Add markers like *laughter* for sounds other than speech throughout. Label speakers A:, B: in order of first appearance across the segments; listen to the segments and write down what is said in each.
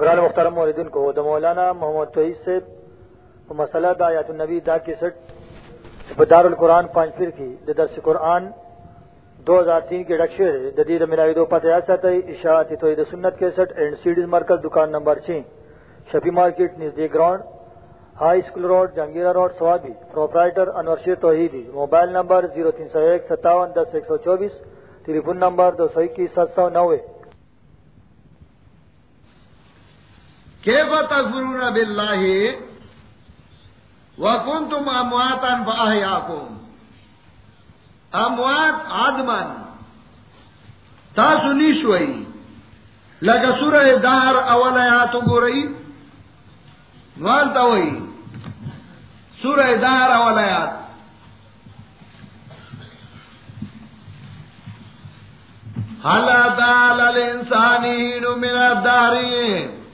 A: گران مختار موردن کو دا مولانا محمد توحید سے مسئلہ دا آیات النبی دا کی سٹ القرآن پانچ پھر کی، دا درس قرآن دو ہزار تین کے ڈکشر جدید ملاوی دو پتہ اشاعت توحید سنت کے سٹ اینڈ سیڈز مرکز دکان نمبر چھ، شفی مارکیٹ، نزدیک ground, high school road, Jahangira road Swabi proprietor Anwar Sher Tauhidi mobile number zero تین سو ایک، ستاون دس ایک سو چوبیس ٹیلی فون نمبر دو سو اکیس، سات سو نوے۔
B: کیف تکفرون باللہ وکنتم امواتا فاحیاکم اموات آدمن تاسو نیشوئی لگا سورہ دار اول آیاتو گو رئی نوالتا ہوئی سورہ دار اول آیات حالا تعالی الانسانی من الدارین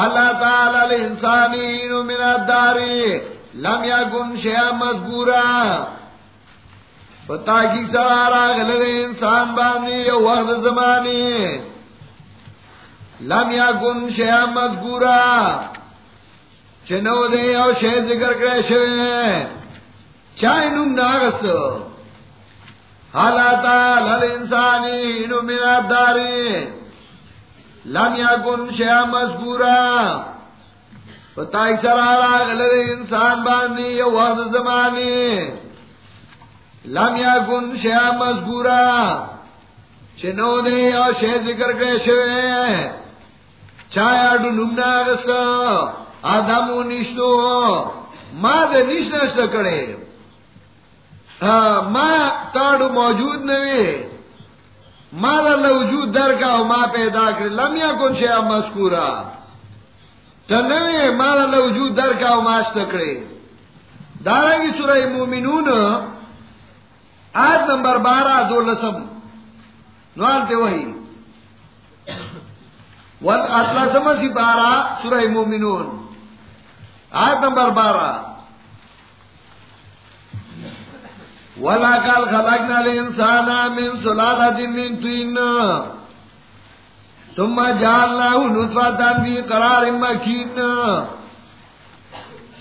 B: اللہ تعالی انسانی من الداری لم یکن شیع مذکورا پتا کی سوارا غلق انسان باندی یو وقت زمانی. لم یکن شیع مذکورا چنو دے یو شیع ذکر کرے شوئے. چاہی نم ناغس. اللہ تعالی انسانی من الداری لم یکن شیع مذکورا. پتائی سرارا غلد انسان باندی یو وقت زمانی. لم یکن شیع مذکورا. چنو دے یو شیع ذکر کرے شوئے. چایا ڈو نمنا غسا آدمو نشتو، ما دے نشت نشت کرے. ہاں، ما تاڑو موجود نوے. مال اللہ وجود در کا ما پیدا کر لمیا کون شیا مسکورا تنوے مال اللہ وجود در کا ماش تکڑے دارا کی سورہ مومنون، آیت نمبر بارہ، دو لسم. نوالتے وہی ون والاسلسم سی بارہ، سورہ مومنون. آیت نمبر بارہ. ولا کال خلقنا الانسان من سلالة من طين. ثم جعلناه نطفة في قرار مكين.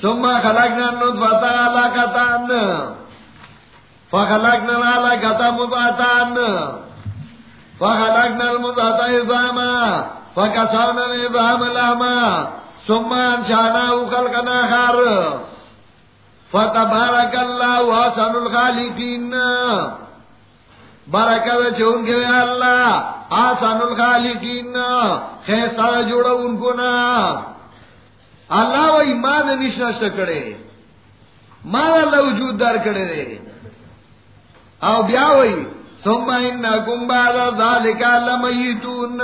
B: ثم خلقنا النطفة علقة. فخلقنا العلقة مضغة. فخلقنا المضغة عظاما. فكسرنا العظام لحما. ثم انشأناه خلقا آخر. فتبارک اللہ حسن الخالقین. برکت چون کے اللہ آسان الخالقین. خیستا جوڑا ان کو نا. اللہ وہی ماں نے نشنشت کرے. ماں اللہ وجود دار کرے. دے او بیا وہی ثم انکم بعد ذالک لمیتون.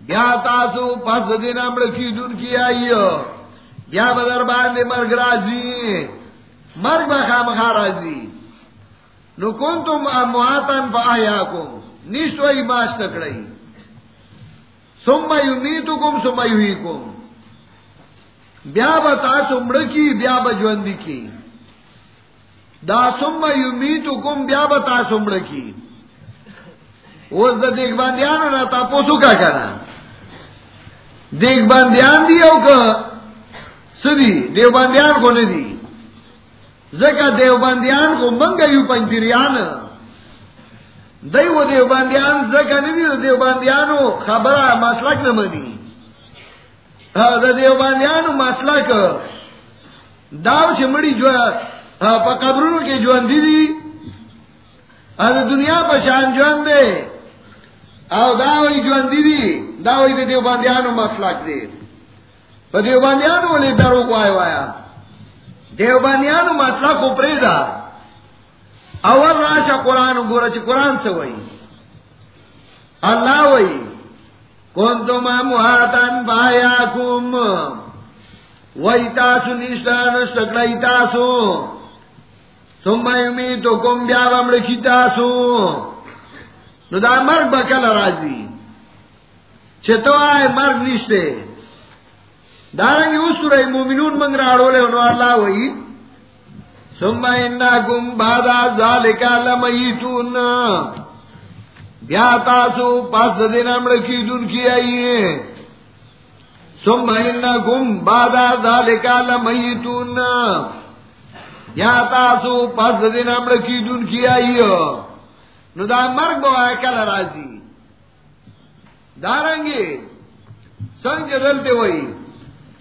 B: بیا تاسو پس دن امڑکی دن کی آئیو. یا بدر باندے مرگ راضی مرگ بخام راضی نو کنتم امواتن فا آیاکم نیشتوئی باش تکڑئی سم یمیتکم سم یحییکم. بیا بتا سمڑکی بیا بجوندی کی. دا سم یمیتکم، بیا بتا سمڑکی اوز دا دیکھ باندیانو نا تا پوسو کا کنا دیکھ باندیان دیو که سدی دیو بندیان کو ندی۔ زکا دیو بندیان کو منگا یو پنجریان۔ دیو دیو بندیان زکا ندی دیو بندیانو خبر مسلک نمدی دا دیو بندیانو مسلک داو چمڑی جو پا کے جو اندی دی از دنیا پا شان جو اندے او داوی جو اندی دی، داوی دیو بندیانو مسلک دی دیوبانیانو نے درو کو آئے وایا دیوبانیانو مسئلہ کو پریدا اول راشا قرآن گورا قرآن سے وئی اللہ وئی کون تم محاتن پایا کم وئی تاسو نشتان سکڑائی تاسو ثم یمیتو کم بیا بمڑکی تاسو نو دا مرگ بکل راضی چھتو آئے مرگ نشتے دارنگی اس سورہ مومنون منگ راڑو لے انو اللہ وئی سم انا کم بادا ذالکا لمیتون۔ بیا تاسو پاس دن امڑ کی دن کی آئیے سم مہینہ گم بادا ذالکا لمیتون۔ یا تاسو پاس دن امڑ کی دن کی آئیے نو دا مرگ بو آئے کل راضی۔ دارنگی، سنگ جدلتے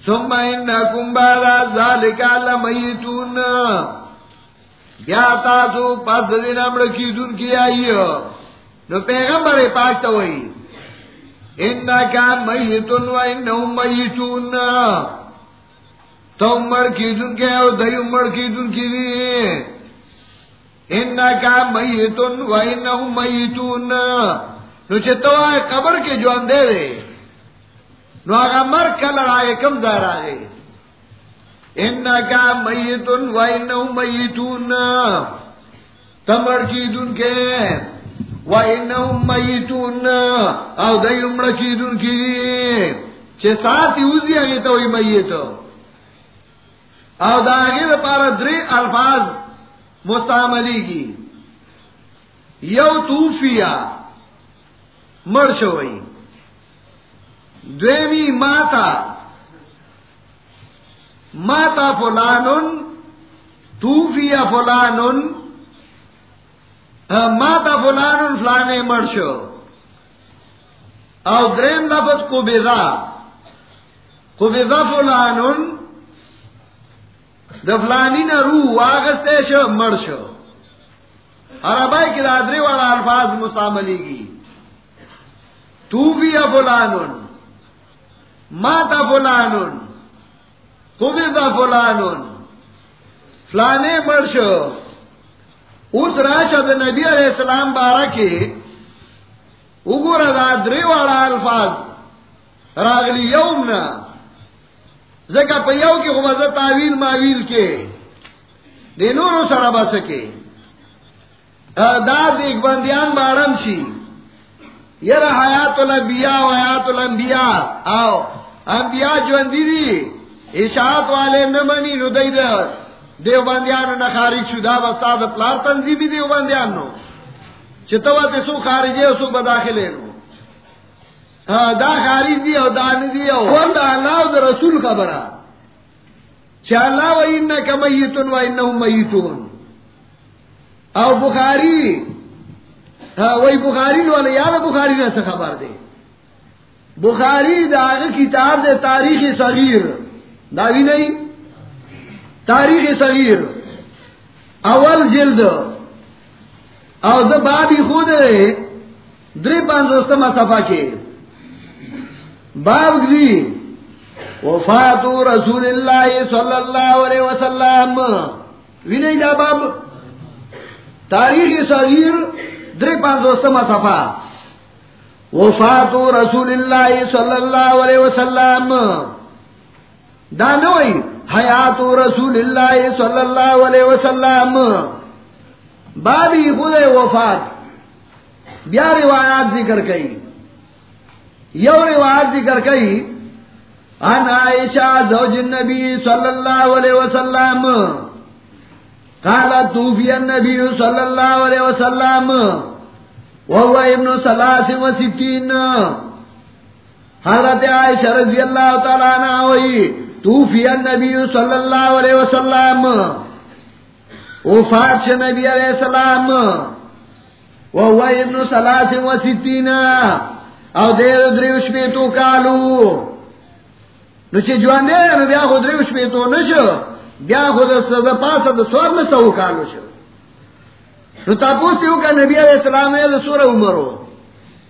B: سم مہینہ گم بادا ذالکا لمیتون. بیا تاسو پاس دن امڑ کی دن کی آئیے نو پیغمبر پاک تو وہی ان کا میتون و ان میتون. تم مر کی دن کے اور دئی مر کی دن کی ان کا میتون و ان میتون. نو چتو قبر کے جو اندے رے نو آگا مر کل آئے کم دار آئے ان کا میتون و ان میتون۔ تمر کی دن کے وَإِنَّهُمْ مَيِّتُونَ او دای عمر کیدون کی چې ساتي وزي هغه ته وي میت او دا هغه لپاره درې الفاظ مستعملي کی۔ یو توفیا، مر شوی دویمی ماتا ماتا فلانن، توفیا فلانن ماتا فلان فلانے مرشو۔ او دریم لفظ کو بیزا کو بیزا فلان دفلانی نہ روح آگستے شو، مرشو۔ عربائی کی دادری والا الفاظ مستعملی کی تو بھی فلان ماتا فلان کبیدا فلان فلانے مرشو اس راشد نبی علیہ السلام بارہ کے اگر دادری والا الفاظ راغلی یوم نا زکا پیو کی خوبز تعویل معویل کے دینوں سر بس کے داد ایک بندیان بارم سی یر حیات الانبیاء و حیات الانبیاء آو انبیاء جو اندی دی اشاعت والے نمانی ندائی دا دیو باندیانو نا خارج شو. دا بستا دا پلار تنظیمی دیو باندیانو چتوا تے سو خارجے سو بداخلے نو. دا خارج دی او دان دی او. دا اللہ دا رسول خبرہ. چا اللہ و انکا میتون و انہم میتون. او بخاری. وہی بخاری لو والا یاد بخاری نے خبر دے. بخاری دا کتاب دے تاریخ صغیر. داوی نہیں تاریخ صغیر. اول جلد. او دا بابی خود رہے دری پانچ دوستما کے باب گری وفات رسول اللہ صلی اللہ علیہ وسلم. وی دا باب؟ تاریخ صغیر، دری پانچ دوستما وفات رسول اللہ صلی اللہ علیہ وسلم۔ دانوئی حیات رسول اللہ صلی اللہ علیہ وسلم۔ بابی خود وفات۔ بیا روایات ذکر کئی۔ یو روایات ذکر کئی۔ ان عائشہ زوج النبی صلی اللہ علیہ وسلم۔ قالت توفی النبی صلی اللہ علیہ وسلم۔ وهو ابن سلاس و ستین. حضرت عائشہ رضی اللہ تعالیٰ عنہ ہوئی توفی النبی صلی اللہ علیہ وسلم. وفات نبی علیہ السلام. وهو ابن سلاس و ستین. او دیر دریوش بیتو کالو. نو چه جوان دیر نو بیا خود دریوش بیتو نشو. بیا خود سزا پاس دا سوار مستو کالو شو. نو تاپوس تیو کا نبی علیہ السلام ہے، دا سور عمرو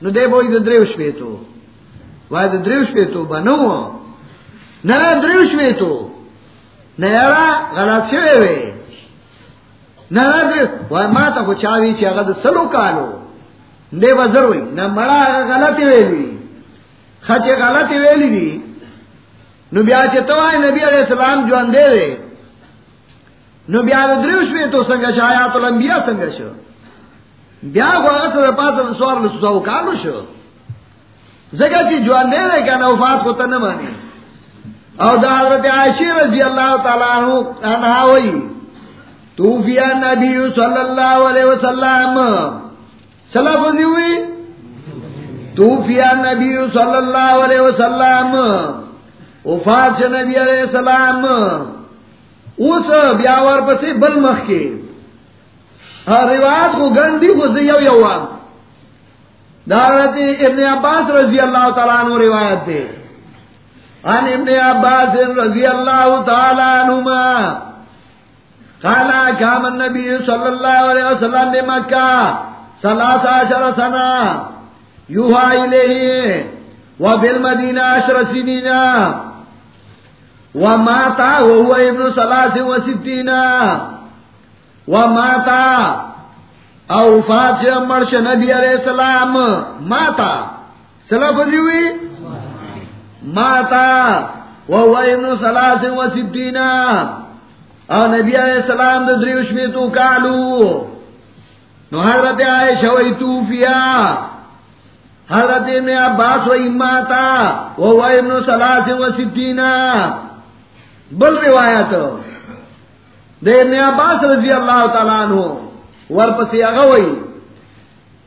B: نو دے بوئی دا دریوش بیتو وائی دا دریوش بیتو بنو نہ دریوش میں تو۔ نیارا غلط شوے وے۔ نہ ماتا کو چاوی چی اگر سلو کالو۔ دے بزر ہوئی نہ مڑا غلطی ویلی۔ خچے غلطی ویلی دی۔ نو بیا چی تو نبی علیہ السلام جو اندے دے۔ نو بیا دریوش میں تو سنگا شا آیات الانبیاء سنگا شا بیا کو اگر پاس سوار لسو کالو شو. زگا چی جو اندے دے کیا نوفات کو تنہ مانی. او دا حضرت عائشہ رضی اللہ تعالیٰ عنہ ہوئی توفیہ نبی صلی اللہ علیہ وسلم. سلف ہوئی توفیا نبی صلی اللہ علیہ وسلم. وفات نبی علیہ السلام. اس بیاور پسی بل مخ کے روایت کو گندی کو زیو یوان دارت ابن عباس رضی اللہ تعالیٰ عنہ روایت دے عن ابن عباس رضی اللہ تعالیٰ عنہما. قالا کام النبی صلی اللہ علیہ وسلم بمکہ سلاس عشر سنہ. یوہا علیہ الیہ وبالمدینہ عشر سنین وماتا وهو ابن سلاس وستین وماتا. او فات مرش نبی علیہ السلام. ماتا. سلف دیوی؟ ماتا. وهو ابن سلاس وستین او نبی علیہ السلام دا دریوش میں تو کالو. نو حضرت عائشہ وی توفیا. حضرت ابن عباس وی ماتا. وهو ابن سلاس وستین بل روایت. دے ابن عباس رضی اللہ تعالیٰ عنہ ورپسی اغوئی.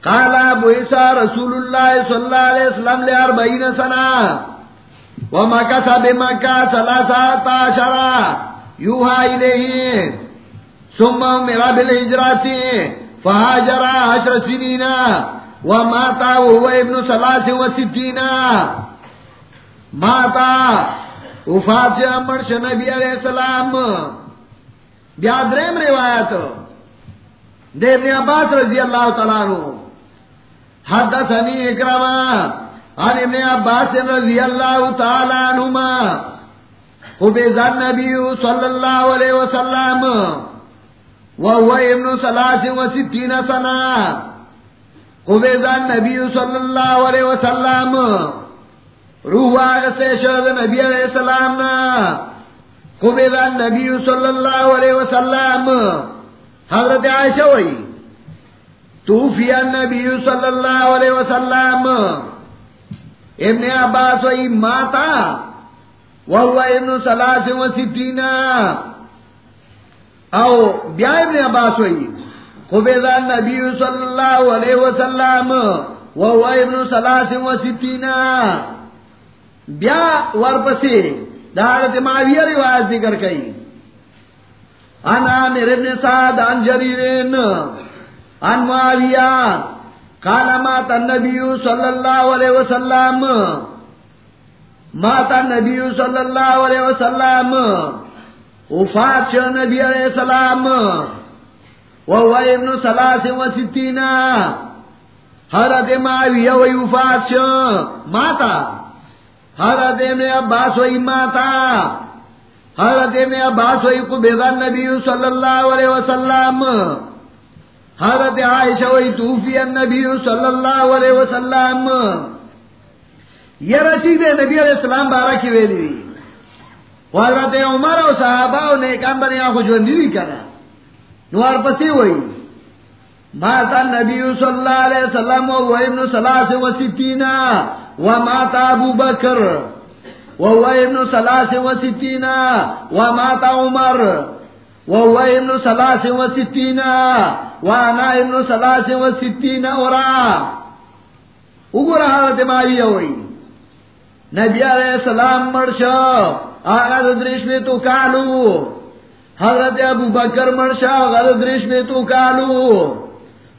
B: قال ابو عیسیٰ رسول اللہ صلی اللہ علیہ وسلم لے اربعین سنہ. ومکسا بمکہ سلاسات عشرہ یوہا الیہ. ثم میرا بالحجراتی فہاجرہ عشر سنین وماتا وہو ابن سلاس و ستین ماتا وفات سے امر مرش نبی علیہ السلام. بیادرم روایت. دیر عباس رضی اللہ تعالیٰ عنہ. حدثنی اکرما عن ابن عباس رضی اللہ تعالیٰ عنہما. قبض النبی صلی اللہ علیہ وسلم. وهو ابن سلاس ثلاث وستین سنہ. قبض النبی صلی اللہ علیہ وسلم. روح آگستے شد نبی علیہ السلام نا قبض النبی صلی اللہ علیہ وسلم، حضرت عائشہ وئی توفی النبی صلی اللہ علیہ وسلم. ابن عباس وئی ماتا؟ وهو ابن سلاس و ستین. او بیا ابن عباس وئی قبض النبی صلی اللہ علیہ وسلم، وهو ابن سلاس و ستین. بیا ورپسی دارت معاویہ روایت ذکر کئی انا میرے ابن سعد ان جریرین ان معاویہ قال مات النبی صلی اللہ علیہ وسلم. مات النبی صلی اللہ علیہ وسلم. وفات شو نبی علیہ السلام. وهو ابن سلاس و ستین حضرت معاویہ وفات شو. ماتا؟ حضرت ابن عباس وی ماتا. حضرت ابن عباس وی قبض النبی صلی اللہ علیہ وسلم. حضرت عائشہ وی توفی النبی صلی اللہ علیہ وسلم. یہ رسید نبی علیہ السلام بارہ کی ویلی حضرت عمر و صحابہ و نیکان بنی آخو جوندی وی کنا نوار پسی وی ماتا نبی صلی اللہ علیہ وسلم و ابن سلاس و ستین و ماتا ابو بکر و ابن سلاس و ستین و ماتا عمر و ابن سلاس و ستین و انا ابن سلاس و ستین اورا اگر حالت ماری ہوئی نبی علیہ السلام مرشا آغاز درش میں تو کالو حضرت ابو بکر مرشا غد درش میں تو کالو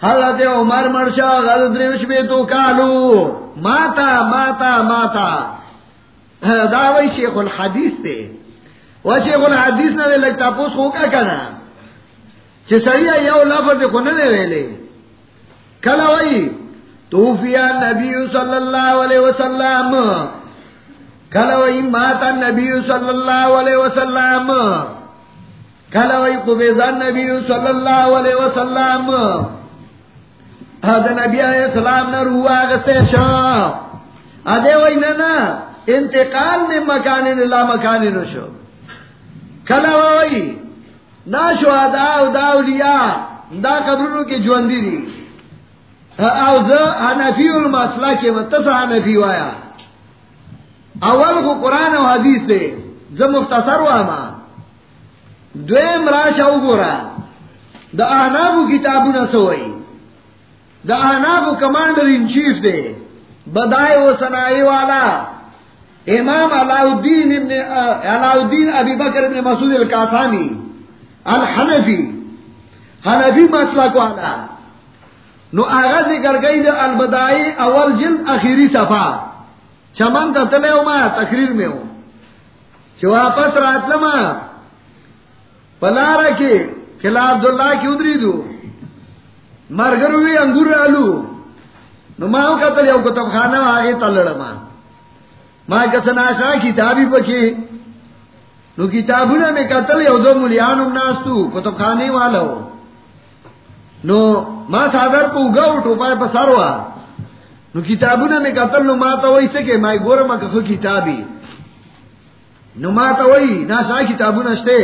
B: حضرت عمر مرشا غد درش میں تو کالو ماتا ماتا ماتا. *laughs* داوی شیخ الحدیث تے. وہ شیخ الحدیث نہ لگتا پوس ہو کا کنا؟ چسڑیا یو لفظ کو نہ دے ویلے. کلا وئی، توفیا نبی صلی اللہ علیہ وسلم. کلا وئی ماتا نبی صلی اللہ علیہ وسلم. کلا وئی قبضا نبی صلی اللہ علیہ وسلم. حضرت نبی علیہ السلام نے روح آگستے شاہ ادے وئی نا انتقال نے مکان لا مکان نشو کلا وئی نا شو ادا دا اولیاء، دا قبرونو کی جواندی دی. او زه حنفی المسلک متص حنفی وایا. اول کو قرآن و حدیث دے زه مختصر واما دویم راشه وګورا د احنافو کتابونه سوئی د احنافو کمانډر ان چیف دی بدائے و سنائی والا امام علاء الدین ابن علاء الدین ابی بکر ابن مسعود القاسانی الحنفی، حنفی مسلک والا۔ نو آغا ذکر گئی دے البدائی اول جلد اخیری صفا چمن کا تلے ہو میں تقریر میں ہوں چھ واپس رات لما پلا رکھے خلا عبداللہ کی ادری دو۔ مرگر ہوئی انگور آلو. نو ماں کا تلے کتب خانہ آگے تلڑ ماں ماں کا سناشا کتابی پچے نو کتابوں میں قتل ہو دو ملیان الناس تو کتب خانے والا ہو. نو ما سادر کو گا ٹو پائے پساروا نو کتابوں میں قتل نو ماتا وہی سکے، مائی گورا ما کسو کتابی. نو ماتا وہی نا سا کتابوں نشتے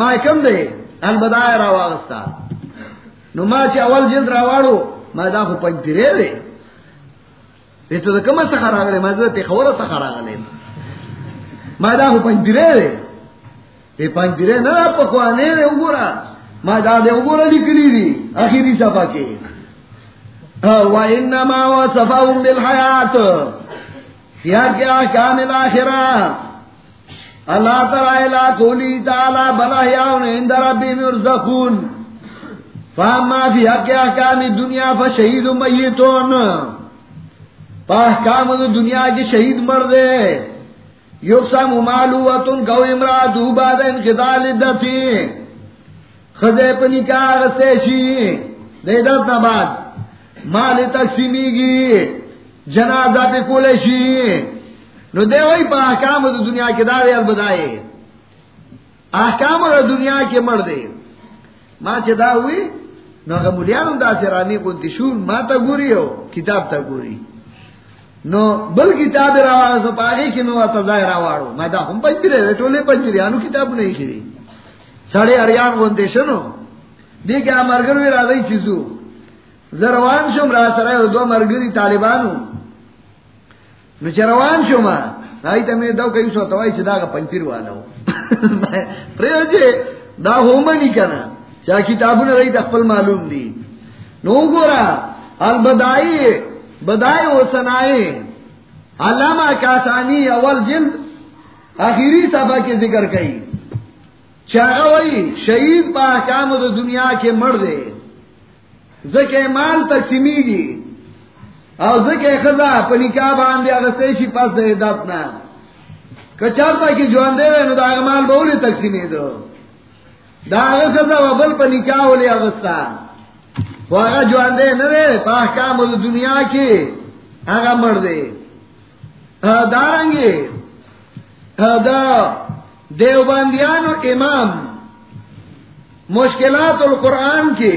B: ما کم دے، البدائے راواغستا نو ما چی اول جلد راوارو ما دا خو پنجرے دے تو دا کم سخر آگلے ما دا پیخور سخر آگلے ما دا خو پنجرے دے پی پنجرے نا پکوانے دے اگورا ما دا دے اگورا لکلی دی آخری صفحہ کے وَإِنَّمَا وَصَفَهُمْ بِالْحَيَاةِ فِيَا کیا کامل آخرہ اللہ تعالی لا قولی تعالی بلا یاون عند ربی مرزقون فاما فی حق احکام دنیا فشہید میتون پاہکام دنیا کی شہید مردے یقسم مالوتن کو امراتو بعد انقضال عدتی خزے پنی کار سے شی۔ دے دت بعد۔ مال تقسیمی گی۔ جنازہ پہ کولے شی۔ نو دے وہی پا احکام دنیا کے دارے البدائے احکام دنیا کے مر دے ماں چدا ہوئی؟ نو اگر ملیانم دا سرانی قنتی شون ما تا گوری ہو کتاب تا گوری نو بل کتاب راوارا سو پاگی کی نو اتزای راوارو ما دا ہم پنجرے دے ٹولے پنجرے آنو کتاب نہیں کری ساڑے اریان گونتے شنو دیکھ آ مرگروی را چیزو زروان شم را سرائی دو مرگری طالبانو. نو چروان شو *laughs* ما رائی تا میں دو کئی سو توائی چھ دا گا پنچیر والا پریو جے دا ہومنی کنا چاہ کتابوں نے رہی تخپل معلوم دی نو گورا البدائی بدائی و سنائے علامہ کاسانی اول جلد آخری صفحہ کے ذکر کئی چاہ وئی شہید پا احکام دا دنیا کے مر دے زکے مال تقسیمی گی او زکے خزا پنی کا باندے اغسطیشی پاس دے داتنا کچارتا کی جو اندے رہے نو دا اغمال بولی تقسیمی دو دا خزا و بل پنی کا ولی وہ اگا جو اندے نرے پا احکام دنیا کی اگا مر دے دارنگے دا دیوبندیان و امام مشکلات القرآن کے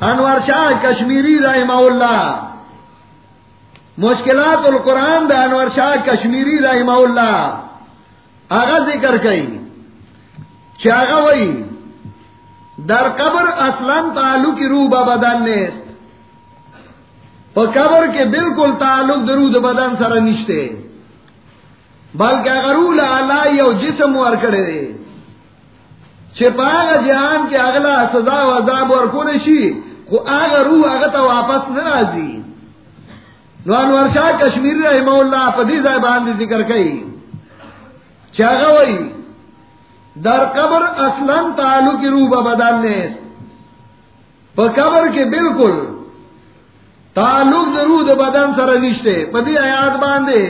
B: انور شاہ کشمیری رحمہ اللہ مشکلات القرآن دا انور شاہ کشمیری رحمہ اللہ آغا ذکر کئی چاگا وئی؟ در قبر اسلم تعلق کی روح بدن نیست. اور قبر کے بالکل تعلق درود بدن سر نشتے بلکہ اگر اللہ یو جسم ور کرے دے. چھپاگا جہان کے اگلا سزا و عذاب اور کونشی کو آگا روح اگتا واپس ناراضی نوانور شاہ کشمیر رحمہ اللہ پدی زائبان دی ذکر کئی. چاگا وئی؟ در قبر اسلم تعلق کی روح بدل قبر کے بالکل تعلق ضرور بدن سر رشتے پدی آیات باندھے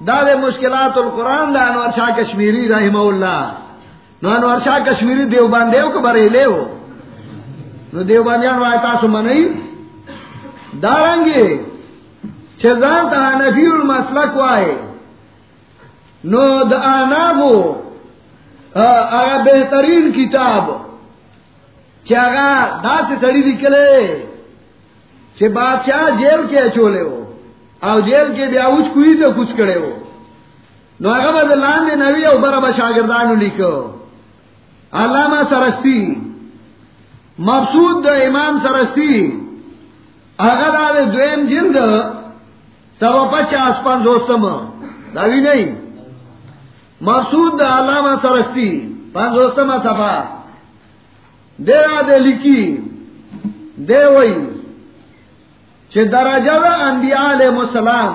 B: داد مشکلات القرآن دا انور شاہ کشمیری رحمہ اللہ نو انور شاہ کشمیری دیو باندھے کو برے لے ہو نو دیو باندھیان وائتا سو منئی دارنگے چزان تا نفی المسلک وائے نو دا آنابو آگا بہترین کتاب. چاگا دا سے تڑی نکلے چھ بادشاہ جیل کے چولے ہو، او جیل کے بیا اچ کوئی تو کچھ کرے ہو. نو آگا با دلان دے نوی او برا با شاگردانو لکھو علامہ سرستی مبسود دا امام سرستی آگا دا دے دویم جلد، سوا پچاس پان دوستم داوی نہیں مقصود دا علامہ سرستی پان صفا. دے دے لکی دے وئی چې درجه د انبیاء علیهم السلام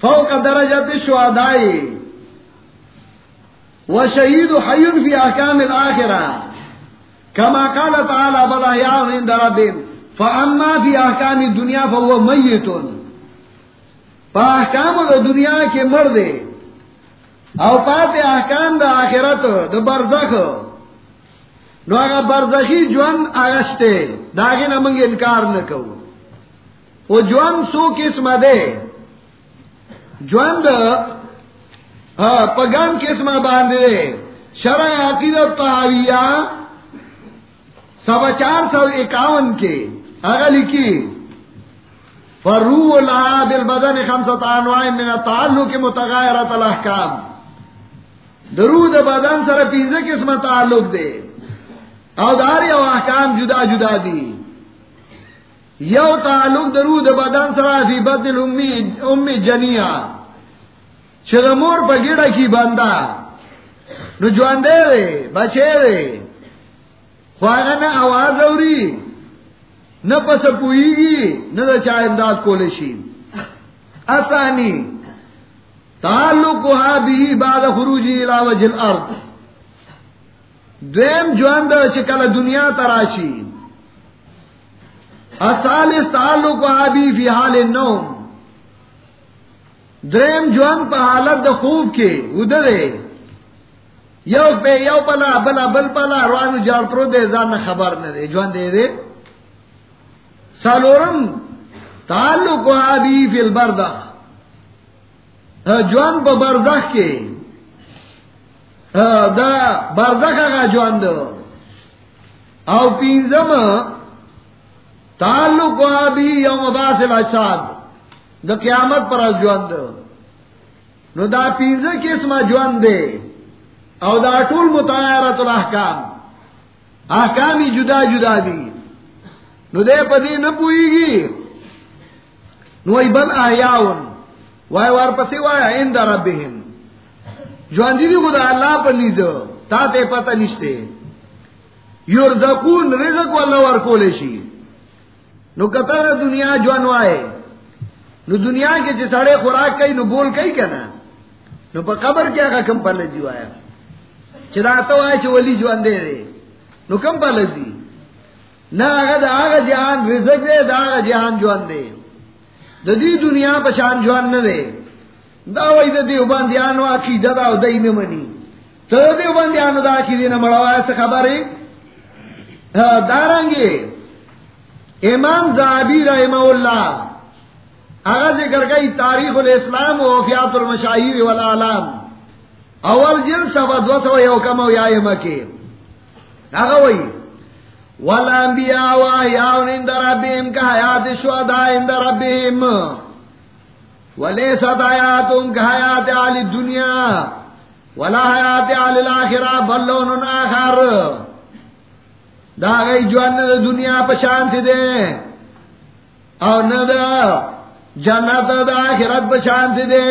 B: فوق درجه الشهداء وشهيد حي في احكام الاخره. كما قال تعالى بل احياء عند ربهم، فاما في احكام الدنيا فهو ميت فاحكام الدنيا کې مر دي او پات احکام د آخرت د برزخ. نو هغه برزخی ژوند آغشته داغه نه انکار نه کوو او ژوند سو قسمه ده ژوند پگان قسمه باندې شرع عقیدت طحاویہ سوا چار سو اکاون کے. اگر لکھی فرو اللہ دل بدن خمسط انواع من تعلق متغیرت الاحکام درود بدن سر پیزے قسم تعلق دے او داری او احکام جدا جدا دی یو تعلق درود بدن سر فی بدن امی امی جنیا چغمور پا گیڑا کی بندہ نو جواندے دے بچے دے خواہا نہ آواز اوری نہ پس پوئی گی نہ چاہ امداد کولے شی اسانی تعلق بھی بعد خروجی علاوہ جل ارد دویم جواند چکل دنیا تراشی. اصالس تعلق بھی فی حال النوم. دریم جوان پہ حالت دا خوب کے ادھرے یو پہ یو پلا بلا بل پلا روانو جار پرو دے زان خبر نہ دے. جوان دے دے. سالورم تعلق آبی فی البردخ جوان پہ بردخ کے دا بردخ کا جوان دو او پینزم تعلق و آبی یوم باسل اجساد دا قیامت پر از جوان دو نو دا پینزه کسما جوان دے او دا ټول متعارت الاحکام. احکامی جدا جدا دی نو دے پدی نہ پوئیگی نو ای بل آیاون. وای وار پسی وای عند ربهم. جوان دی خدا اللہ پر لیزو تا تے پتہ نشتے. یرزقون، رزق والا ورکولے شی. نو کتر دنیا جوان وائے. نو دنیا کے چھ سڑے خوراک کئی، نو بول کئی کنا. نو پا قبر کیا کا کم پلے جیو آیا چدا تو آئے چھ ولی جو اندے دے. نو کم پلے جی نہ آگا دا آگا جہان، رزق دے، دا آگا جہان جو اندے دا دی دنیا پشان جو ان دے دا وی دا دیو باندیانو آکی دا دا دای نمانی تو دا دیو باندیانو دا آکی دینا مڑاوا ایسا خبری دارنگی امام زعبی رحمہ اللہ اگر ذکر گئی تاریخ الاسلام و وفیات المشاہیر والعالم. اول جن سوا دو سو یو کم و یا مکی اگر وئی والانبیاء و احیاء عند ربهم کا حیات شہداء عند ربهم ولیست حیاتهم کا حیات آل الدنیا ولا حیات آل الاخرہ بل آخر دا گئی جوان دنیا پشانت دے اور نہ دا جنت دا آخرت بشانت دے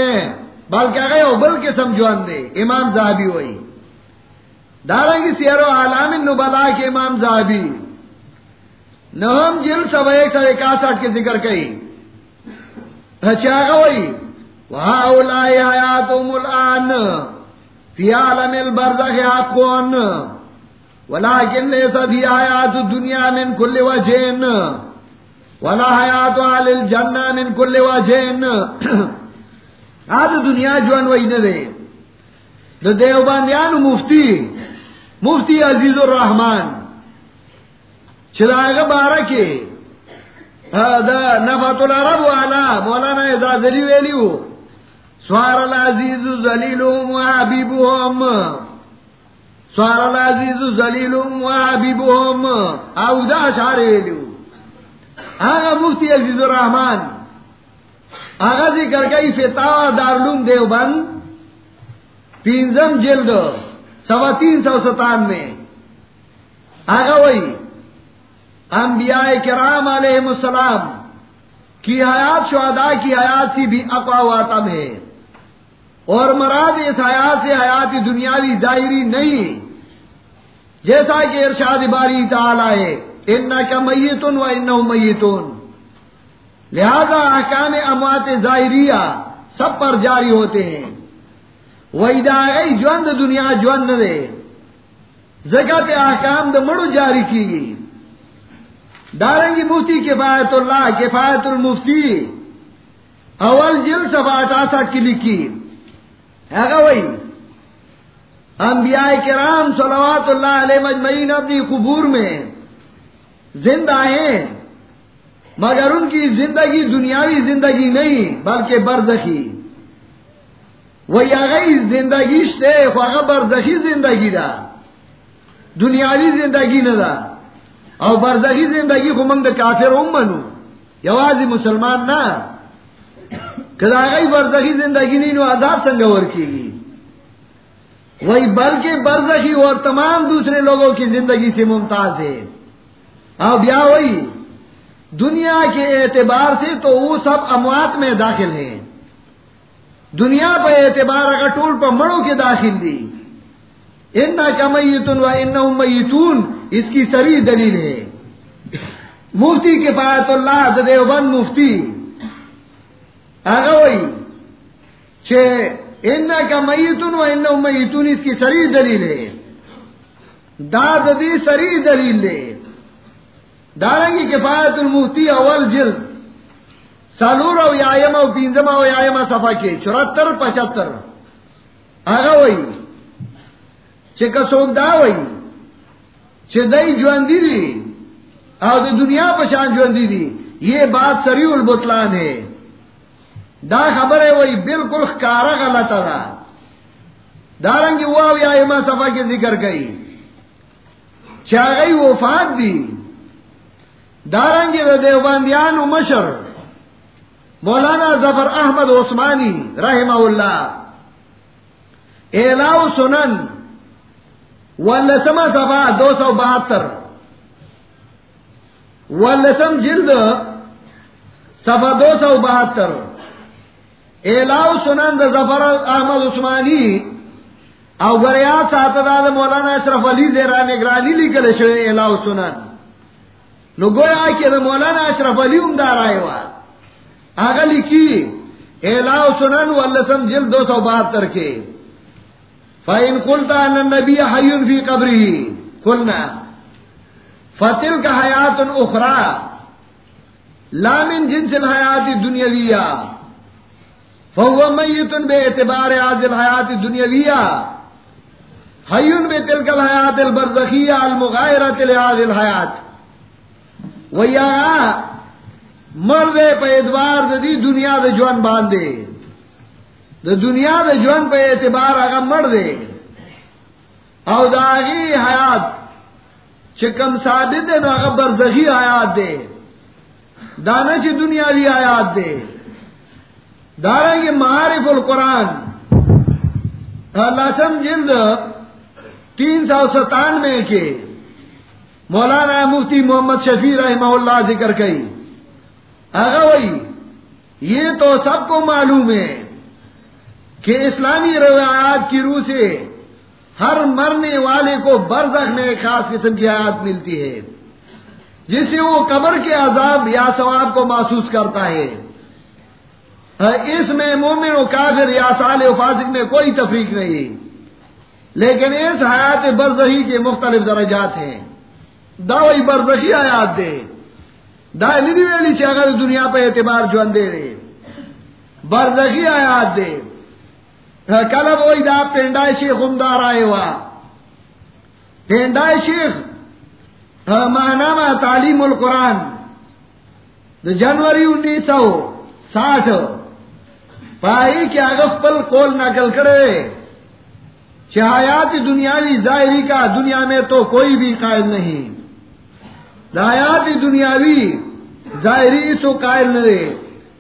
B: بلکہ گئے ہو بلکہ سمجھوان دے امام زہبی ہوئی دارنگی سیرو عالام نبلا کے امام زہبی نہم جل سب ایک سو اکاسٹھ کے ذکر کئی۔ اچھا چاہ وہاں اولائی حیاتم الان۔ فی عالم البرزخ حقون ولیکن لیسا فی حیات الدنیا من کل وجین ولا حیات آل الجنہ من کل وجین آج دنیا جوان وی نہ دے دا مفتی۔ مفتی عزیز الرحمن چراغ بارہ کے دا نفت العرب والا، مولانا اعزاز علی ویلیو، سوار العزیز ذلیلهم و حبیبهم سوار العزیز ذلیلهم و حبیبهم او دا اشعار ویلیو۔ آگا مفتی عزیز الرحمن آگا ذکر گئی فتاوا دارلوم دیوبند تینزم جلد۔ سوا تین سو ستانوے آگا وہی۔ انبیاء کرام علیہ السلام کی حیات، شہداء کی حیات سی بھی اقوا واتم ہے۔ اور مراد اس حیات سے حیات دنیاوی ظاہری نہیں۔ جیسا کہ ارشاد باری تعالی ہے ان کا میتون و ان میتون۔ لہذا احکام اموات ظاہریہ سب پر جاری ہوتے ہیں۔ وہی دا گئی دنیا جوند دے۔ زکات احکام دا مڑو جاری کی۔ گئی دارنگی مفتی کفایت اللہ، کفایت المفتی۔ اول جل سفا اٹھاسا کی لکھی ہے وہی انبیاء کرام صلوات اللہ علیہ مجمعین اپنی قبور میں زندہ ہیں۔ مگر ان کی زندگی دنیاوی زندگی نہیں، بلکہ برزخی۔ وہ گئی زندگی سے برزخی زندگی دا دنیاوی زندگی نہ دا اور برزخی زندگی کو منگ کافر ام بنو یوازی مسلمان نہ کدا گئی برزخی زندگی نہیں نو آداب سنگور کی گی وہی بلکہ برزخی اور تمام دوسرے لوگوں کی زندگی سے ممتاز ہے اب یا وہی دنیا کے اعتبار سے تو وہ سب اموات میں داخل ہیں. دنیا پہ اعتبار اگر ٹول پر مڑوں کے داخل دی۔ ان کا و ان میتون، اس کی سری دلیل ہے۔ مفتی کے پاس اللہ دیوبند مفتی۔ وہی چھ ان کا میتون و ان میتون، اس کی سری دلیل ہے۔ داد دی سری دلیل ہے۔ دارنگی کفایت المفتی اول جلد۔ سالور او یایم او پینزم او یایم صفا کے چورہتر پچہتر آگا وہی چکسوک دا وہی چدئی جوندی دی او اور دنیا پچان جوندی دی یہ بات سری البتلان ہے دا خبر ہے وہی بالکل کارا غلط تھا دارنگی ہوا یا ایما صفا کے ذکر گئی چاہی وفات دی دارنگی دیوبندیان و مشر مولانا ظفر احمد عثمانی رحمہ اللہ الاؤ سنن ولسم سفا دو سو بہتر، ولسم جلد سفا دو سو بہتر الاؤ سنن ظفر احمد عثمانی او گریا سات داد مولانا اشرف علی زیرا نگرانی لکھل شڑے الاؤ سنن۔ نو گویا کہ مولانا اشرف علی عمدار آئے وا اگلی کی الاؤ سنن واللسم جلد دو سو بہتر کے۔ فائن کلتا نبی حیون فی قبری کلنا فتل کا حیات اخرا لامن جن سے حیات دنیاویہ۔ فہو میتن بے اعتبار عادل حیات دنیاویہ حیون بے تلکل حیات البرزخیہ المغائرت لعادل حیات مرد پہ اتبار دی، دنیا دے جوان باندھے دا دنیا دے جوان پہ اعتبار آگا مر دے او داغی حیات چکم ثابت دے نو آگا برزخی حیات دے۔ دانا چی دنیا دی حیات دے۔ دارا یہ معارف القرآن۔ لاسم جلد تین سو ستانوے کے مولانا مفتی محمد شفیع رحمہ اللہ ذکر کئی۔ آگا وہی یہ تو سب کو معلوم ہے کہ اسلامی روایات کی روح سے ہر مرنے والے کو برزخ میں خاص قسم کی آیات ملتی ہے، جس سے وہ قبر کے عذاب یا ثواب کو محسوس کرتا ہے۔ اس میں مومن و کافر یا سال و فاسق میں کوئی تفریق نہیں۔ لیکن اس حیات برزہی کے مختلف درجات ہیں۔ دا وی برزخی آیات دے۔ دا ندی ویلی چی اگر دنیا پہ اعتبار جو اندے دے۔ برزخی آیات دے۔ کلب وی دا پینڈائی شیخ امدار آئے ہوا۔ پینڈائی شیخ مانا تعلیم القرآن۔ دا جنوری انیس سو ساٹھ۔ پائی کہ اگر پل کول نقل کرے۔ چاہیات دنیاوی ظاہری کا دنیا میں تو کوئی بھی قائد نہیں۔ دایات دنیاوی ظاہری سو قائل نہ دے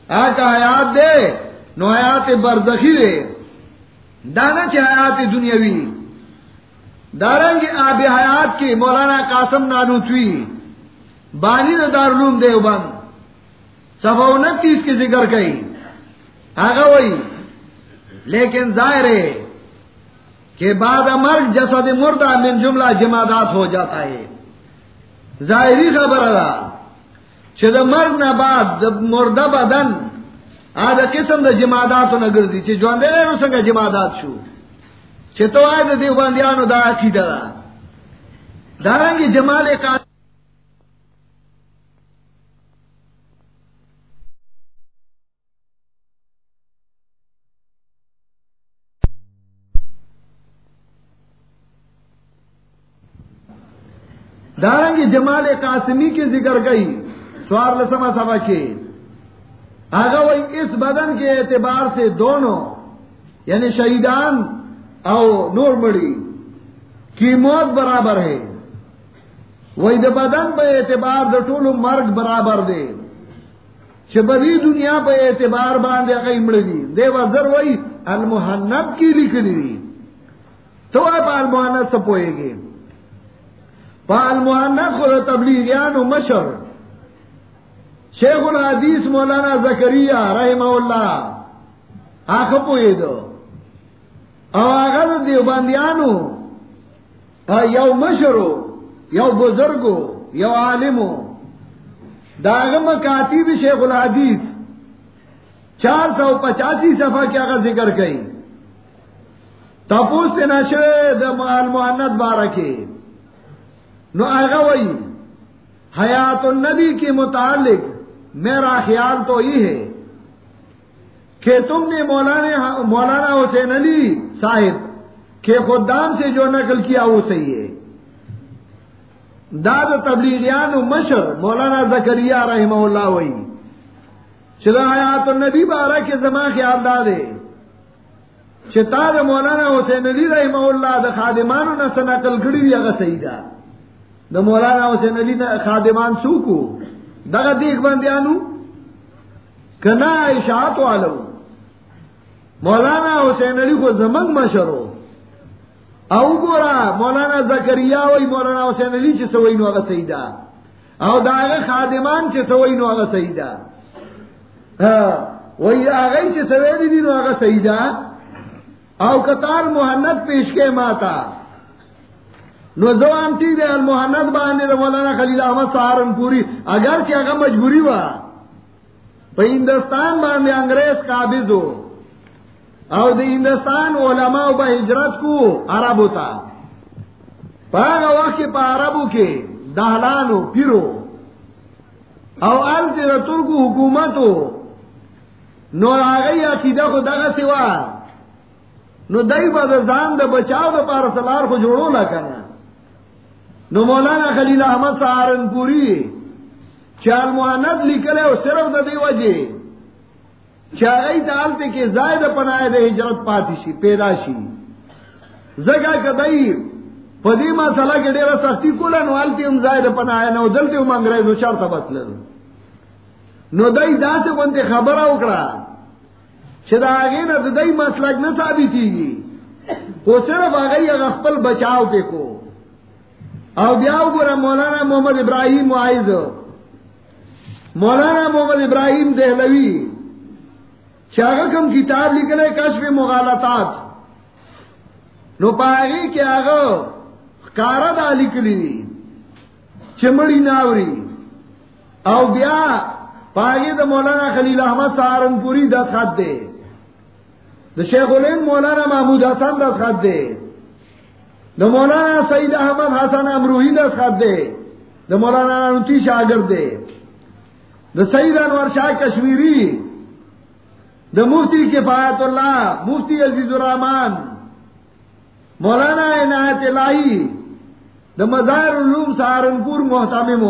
B: آج حیات دے، نو حیات برزخی دے۔ دانا حیات دنیاوی۔ دارنگ آب حیات کی مولانا قاسم نانوتوی بانی دارالعلوم دے بند۔ سب انتیس کی ذکر کئی۔ آگا وہی۔ لیکن ظاہر ہے کہ بعد مرگ جسد مردہ من جملہ جمادات ہو جاتا ہے۔ ظاہری خبر ادا. چھ د مرګ نه بعد د مرده بدن، آدھا قسم دا جماعاتو نہ گردی. چھ ژوند لري نو سنگا جمادات شو. چھ تو آی د دیوبندیانو دا عقیدہ دا. دارنگی جمال کا دارنگی جمال قاسمی کی ذکر گئی، سوار لسما سبا کے۔ آگا وہی اس بدن کے اعتبار سے دونوں یعنی شہیدان او نور مڑی، کی موت برابر ہے۔ وہی د بدن پہ اعتبار د ٹول مرگ برابر دے۔ چبری دنیا پہ اعتبار باندھے کئی مڑی۔ دے وزر وہی المحنت کی لکھ لی تو آپ المحنت سے پوئے گے پال محنت خود تبلیغیان و مشر. شیخ الحدیث مولانا زکریہ رحمہ اللہ. آخ پوئے دو او آغاز دیوبندیانو. یو مشرو، یو بزرگو، یو عالمو. داغم کاتب شیخ الحدیث. چار سو پچاسی صفحہ کی آغاز ذکر کئی. تپوس نشر د المحنت بارکے نو آگا وہی حیات النبی کے متعلق میرا خیال تو یہ ہے کہ تم نے مولانا مولانا حسین علی صاحب کے خدام سے جو نقل کیا وہ صحیح ہے۔ داد تبلیغیان و مشر مولانا زکریہ رحمہ اللہ وہی چلا حیات النبی بارہ کے زماں خیال دادے چتا مولانا حسین علی رحمہ اللہ د خادمانو نہ سنقل کڑی اگر صحیح دا۔ دا مولانا حسین علی نے خادمان سوکو دغا دیکھ بندیانو کنا اشاعت والو. مولانا حسین علی کو زمنگ مشرو او گورا مولانا زکریا وی مولانا حسین علی چی سوئی نو اغا سیدا او دا اغا خادمان چی سوئی نو اغا سیدا وی اغا چی سوئی دی نو اغا سیدا او کتال محنت پیش کے ماتا نو زوان ٹھیک دے المحنت باندھے دا مولانا خلیل احمد سہارنپوری اگر چی اگر مجبوری وا پا ہندوستان باندھے انگریز قابض ہو او د ہندوستان علماء با ہجرت کو عربو تا پاگا وقت پا عربو کے دہلانو پیرو. او ال تیر ترکو حکومتو. نو آگئی عقیدہ کو دغا سوا نو دای با د ځان د بچاو د پار سلار کو جوړو لا نو مولانا خلیل احمد سہارنپوری چال محنت لکھل ہے صرف د دی وجه چاہی دالتے کہ زائد پناہ دے ہجرت پاتی شی پیدا شی زگا کدئی پدی مسئلہ کے ڈیرا سختی کو نو آلتی ہم زائد پناہ نو دلتے ہم انگریز نو شرط بتلل. نو دئی دا سے بنتے خبر اکڑا چدا آگے نہ دئی مسلک نہ ثابتی گی وہ صرف آگئی اگر بچاؤ پہ کو او بیاو گورا مولانا محمد ابراہیم معائز مولانا محمد ابراہیم دہلوی. شاہ کم کتاب لکھنے کشف مغالطات. نو پاگی کے آگو کارا دا لکلی چمڑی ناوری او بیا پاگی دا مولانا خلیل احمد سہارنپوری دس خط دے دا شیخ الین مولانا محمود حسن دس خط دے دا مولانا سعید احمد حسن امروہی دس خط دے دا مولانا نتی شاگر دے دا سعید انور شاہ کشمیری دا مفتی کفایت اللہ مفتی عزیز الرحمان مولانا عنایت الہی دا مظاہر علوم سہارنپور محتمم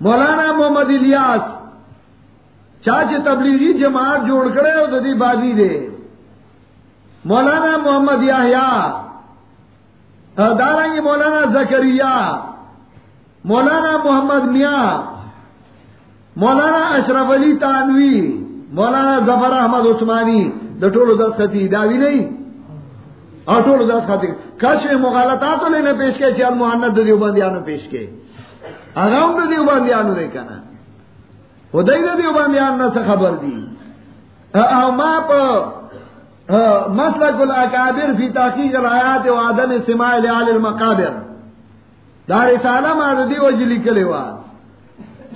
B: مولانا محمد الیاس. چاچ تبلیغی جماعت جوڑ کرے ہو ددی بازی دے مولانا محمد یاہیا داریں مولانا زکریہ مولانا محمد میاں مولانا اشرف علی تانوی، مولانا ظفر احمد عثمانی، دا ٹولو دس خطی داوی نہیں اور ٹولو دس خطی. کش مغالطات لینے پیش کے چیل محنت دا دیوبندیانو پیش کے. اغام دا دیوبندیانو دے کنا. وہ دائی دا دیوبندیانو سے خبر دی. ما پا مسلک الاکابر فی تحقیق الحیات و عدم سماع لعال المقابر. دار سالم آدھ دی وجلی کلے واد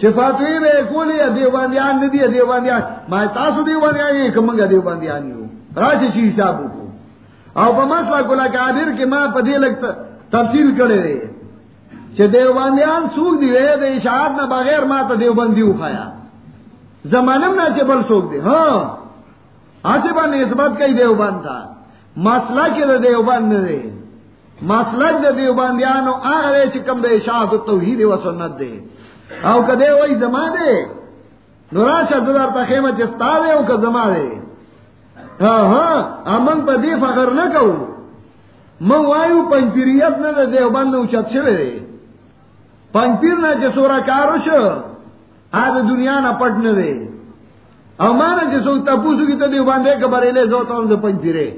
B: چفاتوی بے کولی دیوبندیان ندی دیوبندیان. ما تاسو دیوبندیان یہ کمنگا دیوبندیان یو. راشی چی حسابو کو او پا مسئلہ کلا کابر کی ما پا دی لگتا تفصیل کرے رہے چھ دیوبندیان سوک دی وے، دے اشاعت نا بغیر ما تا دیوبندیو خایا زمانم نا چھ بل سوک دی. ہاں. آچے با نسبت کئی دیوبند تھا۔ مسئلہ کی دا دیوبند یعنی دے مسئلہ دا دیوبندیانو آغرے چکم دے اشاعت توحید و سنت دے۔ او کدے وہی زما دے۔ نوراشا دار تخیمہ چستا دے، او کا زما دے۔ ہاں ہاں امن پہ دی فخر نہ کہو من وایو پنپیریت نہ دے دیو بند اوچت شوے دے۔ پنپیر نہ چے سورا کارو شو۔ آد دنیا نہ پٹ نہ دے۔ او مانا چے سو تپوسو کی تا دیو باندے کبر ایلے زوتا ہم سے پنپیرے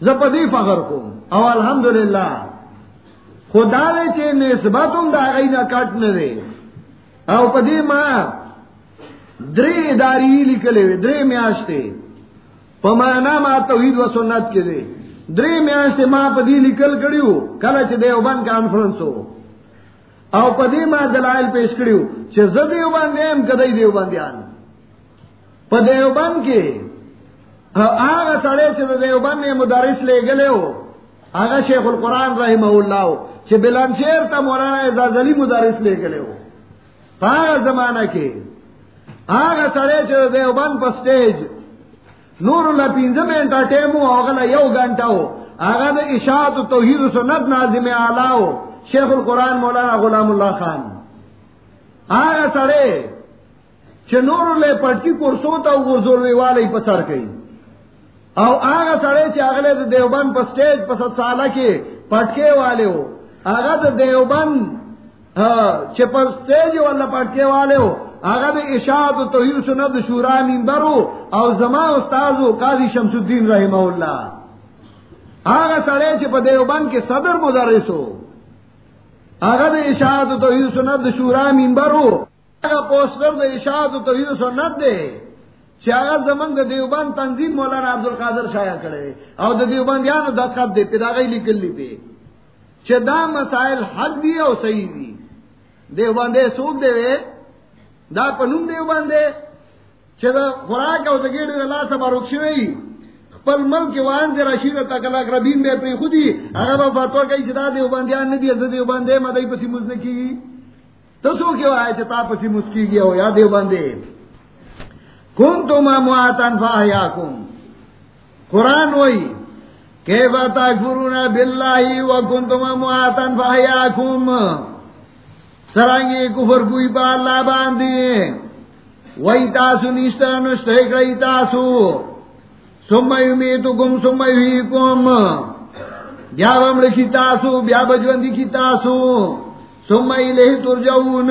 B: زپدی فخر کو او الحمدللہ. خدا دے چے نسبتم دا غی نہ کٹ نہ دے او پدی ما دری اداری لکلے وے دری میاشتے. پمانا ما توحید و سنت کے دے. دری میاشتے ما پدی لکل کڑیو کلچ دیوبند کانفرنس ہو. او پدی ما دلائل پیش کڑیو چھ ز دیوبند دیم کدی دیو دیوبندیان پا دیوبند کے آغا سڑے چھ دیوبند نے مدارس لے گلے ہو آغا شیخ القرآن رحمہ اللہ ہو چھ بلان شیر تا مولانا اعزاز علی مدارس لے گلے ہو آغا زمانہ کے آغا سڑے چھ دیوبند پا سٹیج نور اللہ پینزم انٹا ٹیمو اغلا یو گھنٹا ہو آغا دا اشاعت توحید و سنت نازم آلا ہو شیخ القرآن مولانا غلام اللہ خان. آغا سڑے چھ نور اللہ پٹکی کرسو تا گرزولوی والی پسر کئی. او آغا سڑے چھ اغلے دا دیوبند پا سٹیج پا ست سالہ کے پٹکے والے ہو. آغا دا دیوبند چھ پا سٹیج والا پٹکے والے ہو. آغا دا اشاعت و توحید سنت شورا منبرو او زما استازو قاضی شمس الدین رحمہ اللہ. آغا سڑے چھ پا دیوبند کے صدر مدرسو آغا دا اشاعت و توحید سنت شورا منبرو آغا پوسٹر دا اشاعت و توحید و سنت دے چھ آغا زمان دا دیوبند تنظیم مولانا عبدالقادر شایع کرے او دا دیوبند یانو دستخط دے، پی دا غی لکل پی۔ چھ دا مسائل حق دی او صحیح دی۔ دیوبند دے سوک دے وے، دا پنوم دیو باندے چھ دا خوراک او دا گیڑ دا لا سبا رکشوئی پل ملک وان دے رشید تکلاک ربین بے پی خودی۔ اگر با فتوہ کئی چھ دا دیو باندیان ندی، از دیو باندے مدائی پسی مزنکی۔ تو سو کیوں آئے چھ تا پسی مسکی گیا ہو، یا دیو باندے کن تو ما معاتن فاہیاکم۔ قرآن وئی کیفا تاکفرون باللہ و کنتم معاتن فاہیاکم؟ سرانگی کفر کوئی پا اللہ باندی وی تاسو نیشتا نشتا اکڑی تاسو۔ سم یمیتو کم سم یوی کم بیا بمڑکی تاسو، بیا بجوندی کی تاسو۔ سم الہ ترجعون.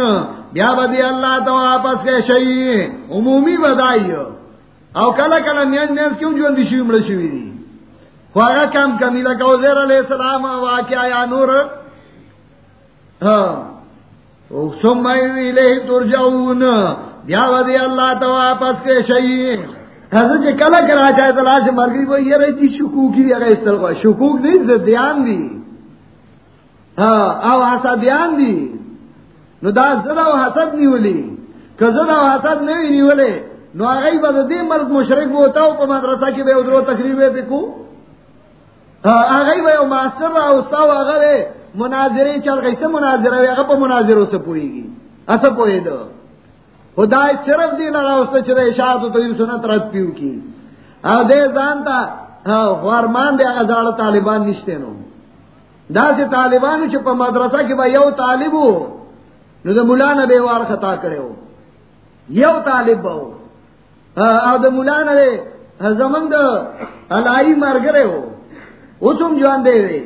B: بیا بدی اللہ تو آپس کے شئی. عمومی بدائی او کلا کلا نیاز نیاز کیوں جوندی شوی مڑ شوی دی؟ خواہا کم کمی لکا وزیر علیہ السلام واقعہ یا نور. ہاں. ثم الیہ ترجعون. بیا ودی اللہ تو واپس کے شئی. حضرت جی کلا کرا چاہے تلاش مرگی وہ یہ رہی تھی شکوکی اگر اس طرح شکوک نہیں سے دیان دی. او حسد دیان دی نو دا زدا و حسد نہیں ولی کہ زدا و حسد نہیں نہیں ولی نو آگئی با دی مرد مشرک ہوتا ہو پا مدرسہ کی بے ادرو تقریبے پہ کو آگئی با ماسٹر را استاو آگر مناظرے چل گئی سے مناظر ہے پہ مناظروں سے پوئے گی ایسا پوئے دو خدا صرف دی لگا اس سے چرے اشاعت تو سنت رد پیو کی دے جانتا ورمان دے ازاڑ طالبان نشتے نو. دا سے طالبان چھ پا مدرسہ کی با یو طالب ہو نو دا مولانا بے وار خطا کرے ہو یو طالب با ہو او دا مولانا بے زمان دا الائی مر گرے ہو اسم جوان دے دے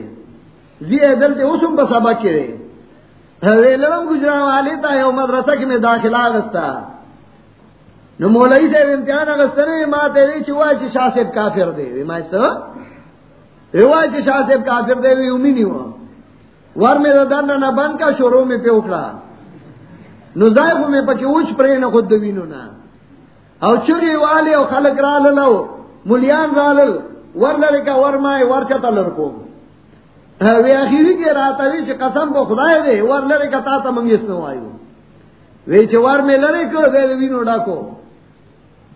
B: زی دل تے اسم بس سبق کرے لڑم گجرا والے تا ہے مدرسہ کی میں داخلہ گستا نو مولوی سے امتحان اگستنے ما تے وی چوا چ شاہ صاحب کافر دے وی ما سو روا شاہ صاحب کافر دے وی امی نہیں ہوا ور میں دن نہ بن کا شروع میں پہ اکھڑا نو زائف میں پکے اوچ پرے نہ خود وینو نا او چوری والے او خلق را لو ملیان رالل، ور لڑے کا ور مائے ور چتا لڑکو وی اخیری کے رات وی چ قسم کو خدا دے ور لڑے کا تا تا منگیس نو آئیو ویچ وار میں لڑے کر دے وینو ڈاکو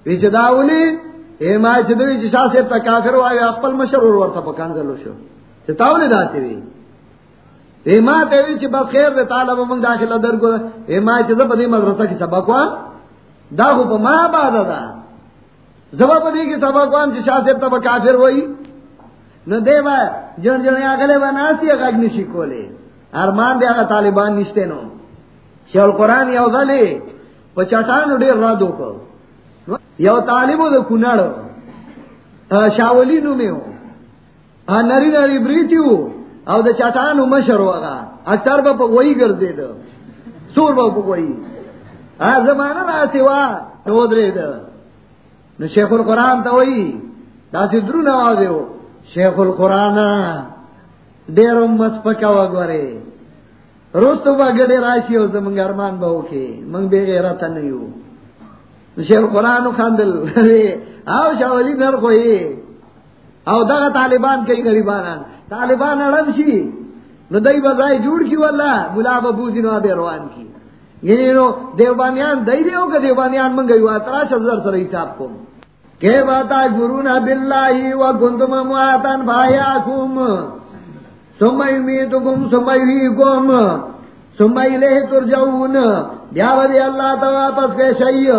B: ویچ داولی اے ما چ دوی چ کافر خپل مشر ور ورته شو اے ما ته وی بس خیر دے طالب داخله درګو اے ما په دې مدرسه کې سبق وا دا خو په ما دا زما په دې کې سبق وام چې کافر نو جن جن اگلے بناسی غږ نشي کولې ارمان دی هغه طالبان نشته نو. شیخ قرآن یو ځلې په چټانو ډیر را دوکو یو طالبو د کونړ شاولی نو میو ا، نری نری بریتیو او د چټانو مشر وغه اکثر به په وای ګرځید سور به په وای زمانہ را سیوا نو درې ده نو شیخ القرآن ته وای دا سي درو نوازو شیخ القرآن ډیر مس پکا وګوره روستو با گڑے راشی او زمنگ ارمان با اوکے منگ بے غیرتا نیو شیخ قرآن خاندل. *laughs* او شاولی نر خوئی او دغه طالبان کئی غریبانان. طالبان اڑم شی. نو دای بزای جوړ کی والله مولا ابو زینو ابي روان کی. یعنی نو دیوبانیان، دای دیو که دیوبانیان منگا یو اتراش ہزار سر حساب کو کہ باتا گرونا باللہ و کنتم مواتن بھایاکم سم یمیتکم سم یحییکم ثم الیہ ترجعون. بیا ودی اللہ تا واپس کے شیء